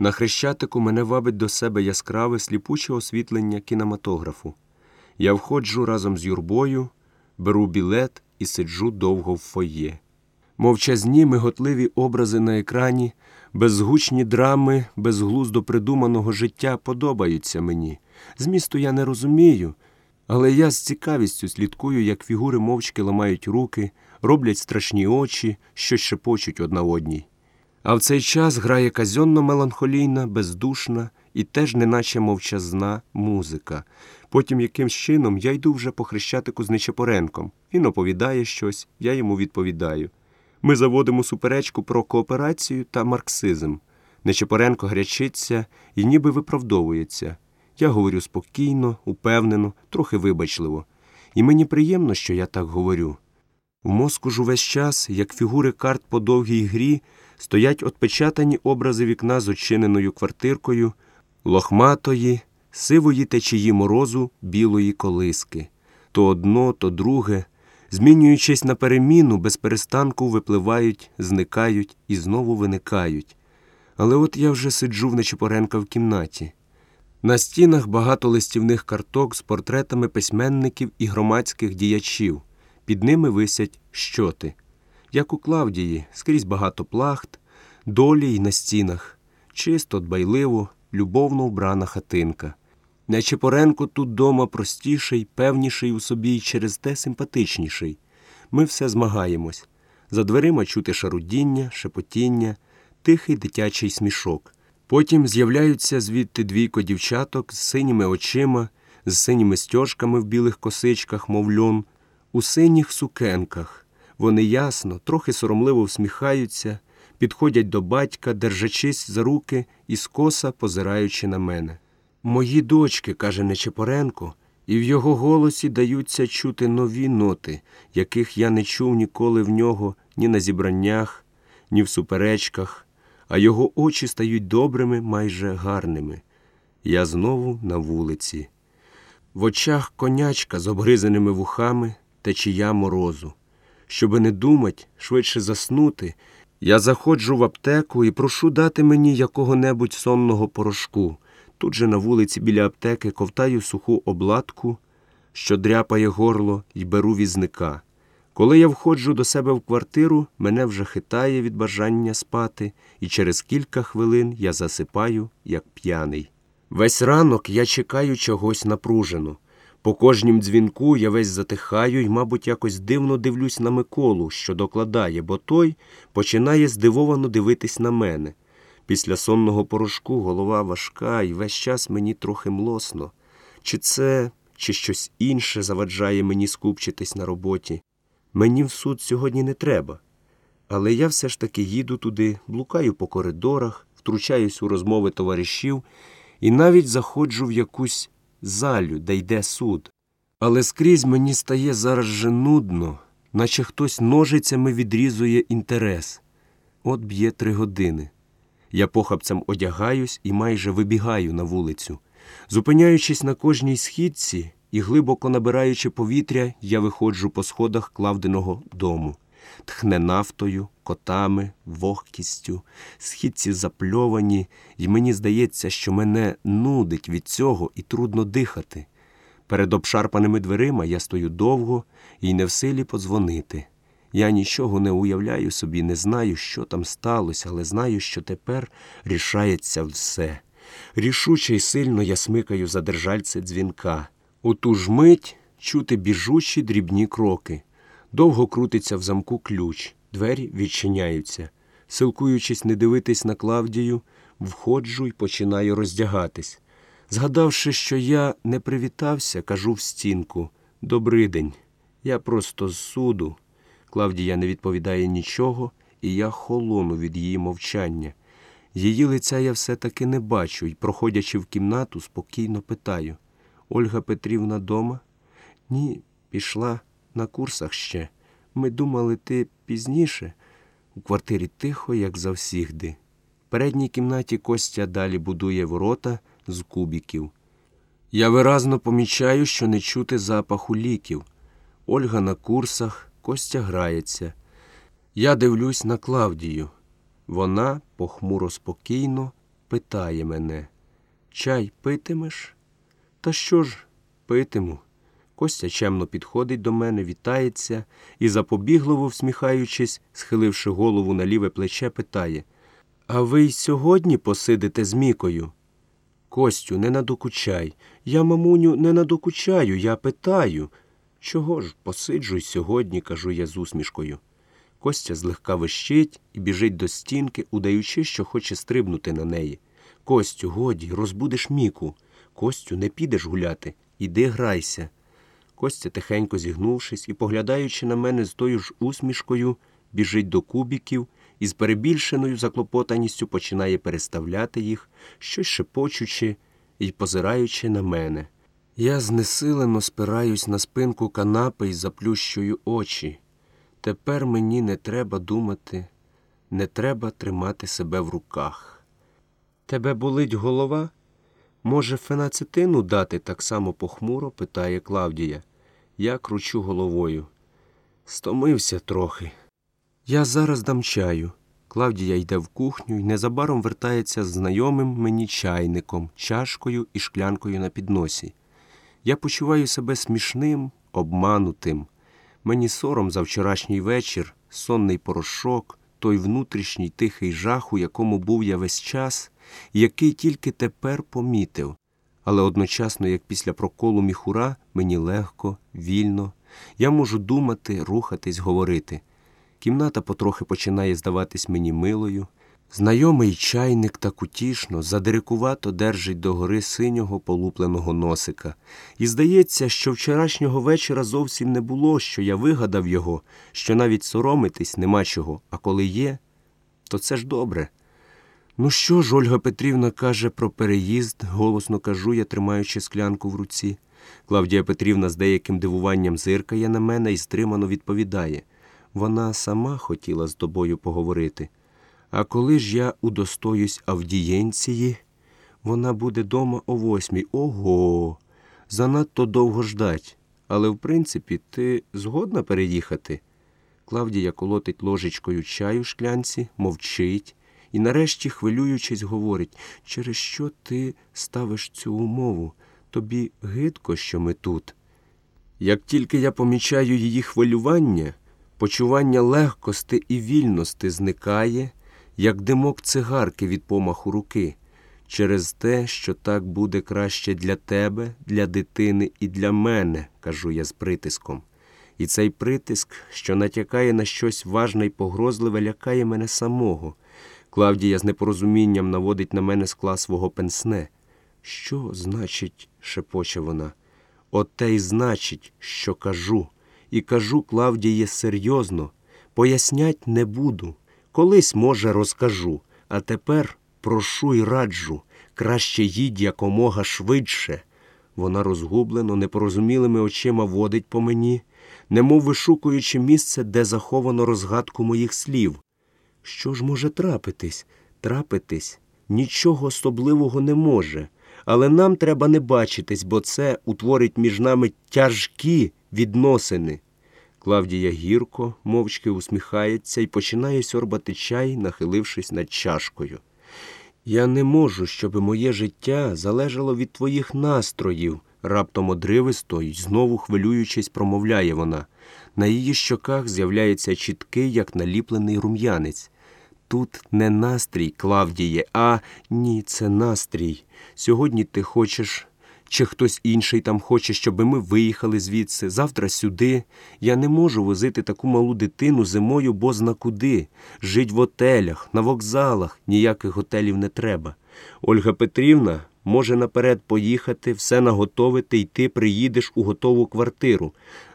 На хрещатику мене вабить до себе яскраве сліпуче освітлення кінематографу. Я входжу разом з юрбою, беру білет і сиджу довго в фоє. Мовчазні миготливі образи на екрані, безгучні драми, безглуздо придуманого життя подобаються мені. Змісту я не розумію, але я з цікавістю слідкую, як фігури мовчки ламають руки, роблять страшні очі, щось шепочуть одна одній. А в цей час грає казьонно меланхолійна, бездушна і теж неначе мовчазна музика. Потім якимсь чином я йду вже по хрещатику з Нечепоренком. Він оповідає щось, я йому відповідаю. Ми заводимо суперечку про кооперацію та марксизм. Нечепоренко грячиться і ніби виправдовується. Я говорю спокійно, упевнено, трохи вибачливо. І мені приємно, що я так говорю. У мозку ж увесь час, як фігури карт по довгій грі, стоять отпечатані образи вікна з очиненою квартиркою, лохматої, сивої течії морозу білої колиски. То одно, то друге, змінюючись на переміну, без перестанку випливають, зникають і знову виникають. Але от я вже сиджу в Нечипоренка в кімнаті. На стінах багато листівних карток з портретами письменників і громадських діячів. Під ними висять щоти. Як у Клавдії, скрізь багато плахт, долі й на стінах, чисто, дбайливо, любовно вбрана хатинка. Нечепоренко тут дома простіший, певніший у собі й через те симпатичніший. Ми все змагаємось. За дверима чути шарудіння, шепотіння, тихий дитячий смішок. Потім з'являються звідти двійко дівчаток з синіми очима, з синіми стяжками в білих косичках, мов льон, у синіх сукенках. Вони ясно, трохи соромливо всміхаються, підходять до батька, держачись за руки і скоса позираючи на мене. Мої дочки, каже Нечепоренко, і в його голосі даються чути нові ноти, яких я не чув ніколи в нього ні на зібраннях, ні в суперечках, а його очі стають добрими, майже гарними. Я знову на вулиці. В очах конячка з обгризаними вухами течія морозу. Щоби не думать, швидше заснути, я заходжу в аптеку і прошу дати мені якого-небудь сонного порошку. Тут же на вулиці біля аптеки ковтаю суху обладку, що дряпає горло, і беру візника. Коли я входжу до себе в квартиру, мене вже хитає від бажання спати, і через кілька хвилин я засипаю, як п'яний. Весь ранок я чекаю чогось напружено. По кожнім дзвінку я весь затихаю і, мабуть, якось дивно дивлюсь на Миколу, що докладає, бо той починає здивовано дивитись на мене. Після сонного порошку голова важка і весь час мені трохи млосно. Чи це, чи щось інше заваджає мені скупчитись на роботі. Мені в суд сьогодні не треба. Але я все ж таки їду туди, блукаю по коридорах, втручаюсь у розмови товаришів і навіть заходжу в якусь залю, де йде суд. Але скрізь мені стає зараз же нудно, наче хтось ножицями відрізує інтерес. От б'є три години. Я похапцем одягаюсь і майже вибігаю на вулицю. Зупиняючись на кожній східці і глибоко набираючи повітря, я виходжу по сходах клавденого дому. Тхне нафтою, котами, вогкістю, східці запльовані, і мені здається, що мене нудить від цього і трудно дихати. Перед обшарпаними дверима я стою довго і не в силі подзвонити. Я нічого не уявляю собі, не знаю, що там сталося, але знаю, що тепер рішається все. Рішуче й сильно я смикаю за держальце дзвінка. У ту ж мить чути біжучі дрібні кроки. Довго крутиться в замку ключ, двері відчиняються. Силкуючись не дивитись на Клавдію, входжу й починаю роздягатись. Згадавши, що я не привітався, кажу в стінку «Добрий день, я просто з суду. Клавдія не відповідає нічого, і я холону від її мовчання. Її лиця я все таки не бачу і, проходячи в кімнату, спокійно питаю Ольга Петрівна дома? Ні, пішла на курсах ще. Ми думали, ти пізніше. У квартирі тихо, як завсігди. В передній кімнаті Костя далі будує ворота з кубіків. Я виразно помічаю, що не чути запаху ліків. Ольга на курсах, Костя грається. Я дивлюсь на Клавдію. Вона похмуро спокійно питає мене Чай питимеш? Та що ж, питиму. Костя чемно підходить до мене, вітається і, запобігливо всміхаючись, схиливши голову на ліве плече, питає А ви й сьогодні посидите з Мікою? Костю, не надокучай. Я, мамуню, не надокучаю, я питаю. Чого ж, посиджу й сьогодні, кажу я з усмішкою. Костя злегка вищить і біжить до стінки, удаючи, що хоче стрибнути на неї. Костю, годі, розбудеш Міку. Костю, не підеш гуляти. Іди грайся. Костя, тихенько зігнувшись і поглядаючи на мене з тою ж усмішкою, біжить до кубіків і з перебільшеною заклопотаністю починає переставляти їх, щось шепочучи і позираючи на мене. Я знесилено спираюсь на спинку канапи і заплющую очі. Тепер мені не треба думати, не треба тримати себе в руках. Тебе болить голова? Може, фенацетину дати так само похмуро? питає Клавдія. Я кручу головою. Стомився трохи. Я зараз дам чаю. Клавдія йде в кухню і незабаром вертається з знайомим мені чайником, чашкою і шклянкою на підносі. Я почуваю себе смішним, обманутим. Мені сором за вчорашній вечір, сонний порошок, той внутрішній тихий жах, у якому був я весь час, який тільки тепер помітив. Але одночасно, як після проколу міхура, мені легко, вільно. Я можу думати, рухатись, говорити. Кімната потрохи починає здаватись мені милою. Знайомий чайник так утішно, задирикувато держить догори синього полупленого носика. І здається, що вчорашнього вечора зовсім не було, що я вигадав його, що навіть соромитись нема чого, а коли є, то це ж добре. Ну що ж, Ольга Петрівна каже про переїзд, голосно кажу я, тримаючи склянку в руці. Клавдія Петрівна з деяким дивуванням зиркає на мене і стримано відповідає. Вона сама хотіла з тобою поговорити. А коли ж я удостоюсь авдієнції, вона буде дома о восьмій. Ого, занадто довго ждать. Але, в принципі, ти згодна переїхати? Клавдія колотить ложечкою чаю в шклянці, мовчить і, нарешті, хвилюючись, говорить, через що ти ставиш цю умову? Тобі гидко, що ми тут. Як тільки я помічаю її хвилювання, почування легкости і вільності зникає, як димок цигарки від помаху руки, через те, що так буде краще для тебе, для дитини і для мене, кажу я з притиском. І цей притиск, що натякає на щось важне й погрозливе, лякає мене самого. Клавдія з непорозумінням наводить на мене скла свого пенсне. Що значить, шепоче вона, оте й значить, що кажу. І кажу Клавдіє серйозно, пояснять не буду. Колись, може, розкажу, а тепер прошу й раджу, краще їдь якомога швидше. Вона розгублено, непорозумілими очима водить по мені, немов вишукуючи місце, де заховано розгадку моїх слів. Що ж може трапитись? Трапитись нічого особливого не може, але нам треба не бачитись, бо це утворить між нами тяжкі відносини. Клавдія гірко, мовчки усміхається і починає сьорбати чай, нахилившись над чашкою. Я не можу, щоб моє життя залежало від твоїх настроїв, раптом одривисто й знову хвилюючись, промовляє вона. На її щоках з'являється чіткий, як наліплений рум'янець. Тут не настрій, Клавдіє, а ні, це настрій. Сьогодні ти хочеш, чи хтось інший там хоче, щоб ми виїхали звідси, завтра сюди. Я не можу возити таку малу дитину зимою бозна куди. Жить в отелях, на вокзалах, ніяких готелів не треба. Ольга Петрівна може наперед поїхати, все наготовити, і ти приїдеш у готову квартиру.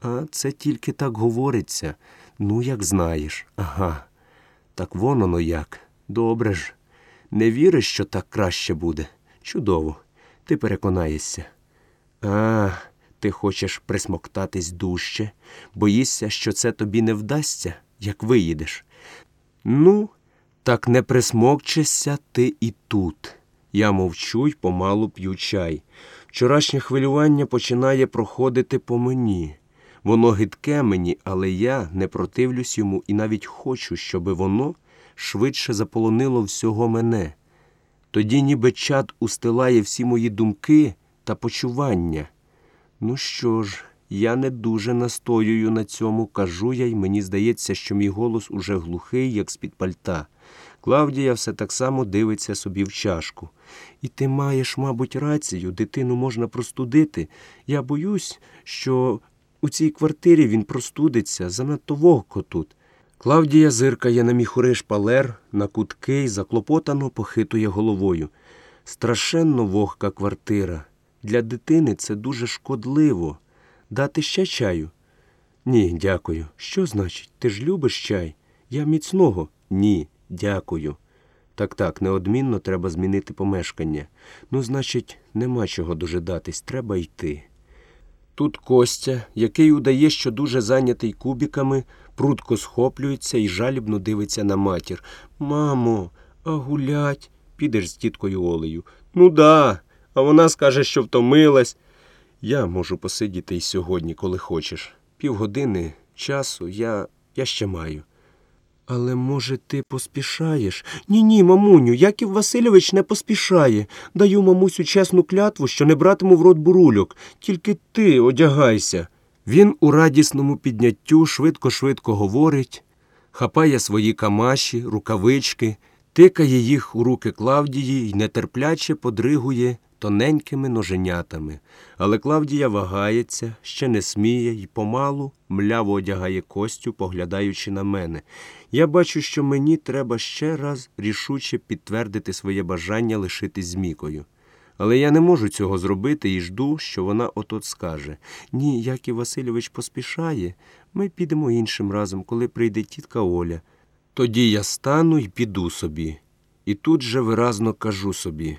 А це тільки так говориться. Ну, як знаєш. Ага. Так вон оно як. Добре ж. Не віриш, що так краще буде? Чудово. Ти переконаєшся. А, ти хочеш присмоктатись дужче, боїшся, що це тобі не вдасться, як виїдеш. Ну, так не присмокчешся ти і тут. Я мовчу й помалу п'ю чай. Вчорашнє хвилювання починає проходити по мені. Воно гидке мені, але я не противлюсь йому і навіть хочу, щоби воно швидше заполонило всього мене. Тоді ніби чад устилає всі мої думки та почування. Ну що ж, я не дуже настоюю на цьому, кажу я, й мені здається, що мій голос уже глухий, як з-під пальта. Клавдія все так само дивиться собі в чашку. І ти маєш, мабуть, рацію, дитину можна простудити. Я боюсь, що у цій квартирі він простудиться, занадто вогко тут. Клавдія зиркає на міхури шпалер, на кутки й заклопотано похитує головою. Страшенно вогка квартира. Для дитини це дуже шкодливо. Дати ще чаю? Ні, дякую. Що значить? Ти ж любиш чай? Я міцного? Ні, дякую. Так так, неодмінно треба змінити помешкання. Ну, значить, нема чого дожидатись, треба йти. Тут Костя, який удає, що дуже зайнятий кубіками, прудко схоплюється і жалібно дивиться на матір. Мамо, а гулять? Підеш з тіткою Олею. Ну да. А вона скаже, що втомилась. Я можу посидіти й сьогодні, коли хочеш. Півгодини часу я, я ще маю. Але, може, ти поспішаєш? Ні, ні, мамуню, Яків Васильович не поспішає. Даю мамусю чесну клятву, що не братиму в рот бурульок. Тільки ти одягайся. Він у радісному підняттю швидко-швидко говорить, хапає свої камаші, рукавички, тикає їх у руки Клавдії й нетерпляче подригує тоненькими ноженятами. Але Клавдія вагається, ще не сміє й помалу мляво одягає костю, поглядаючи на мене. Я бачу, що мені треба ще раз рішуче підтвердити своє бажання лишитись з Мікою. Але я не можу цього зробити і жду, що вона отот скаже Ні, Яків Васильович поспішає, ми підемо іншим разом, коли прийде тітка Оля. Тоді я стану і піду собі. І тут же виразно кажу собі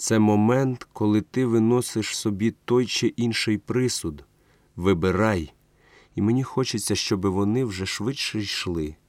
це момент, коли ти виносиш собі той чи інший присуд. Вибирай. І мені хочеться, щоб вони вже швидше йшли.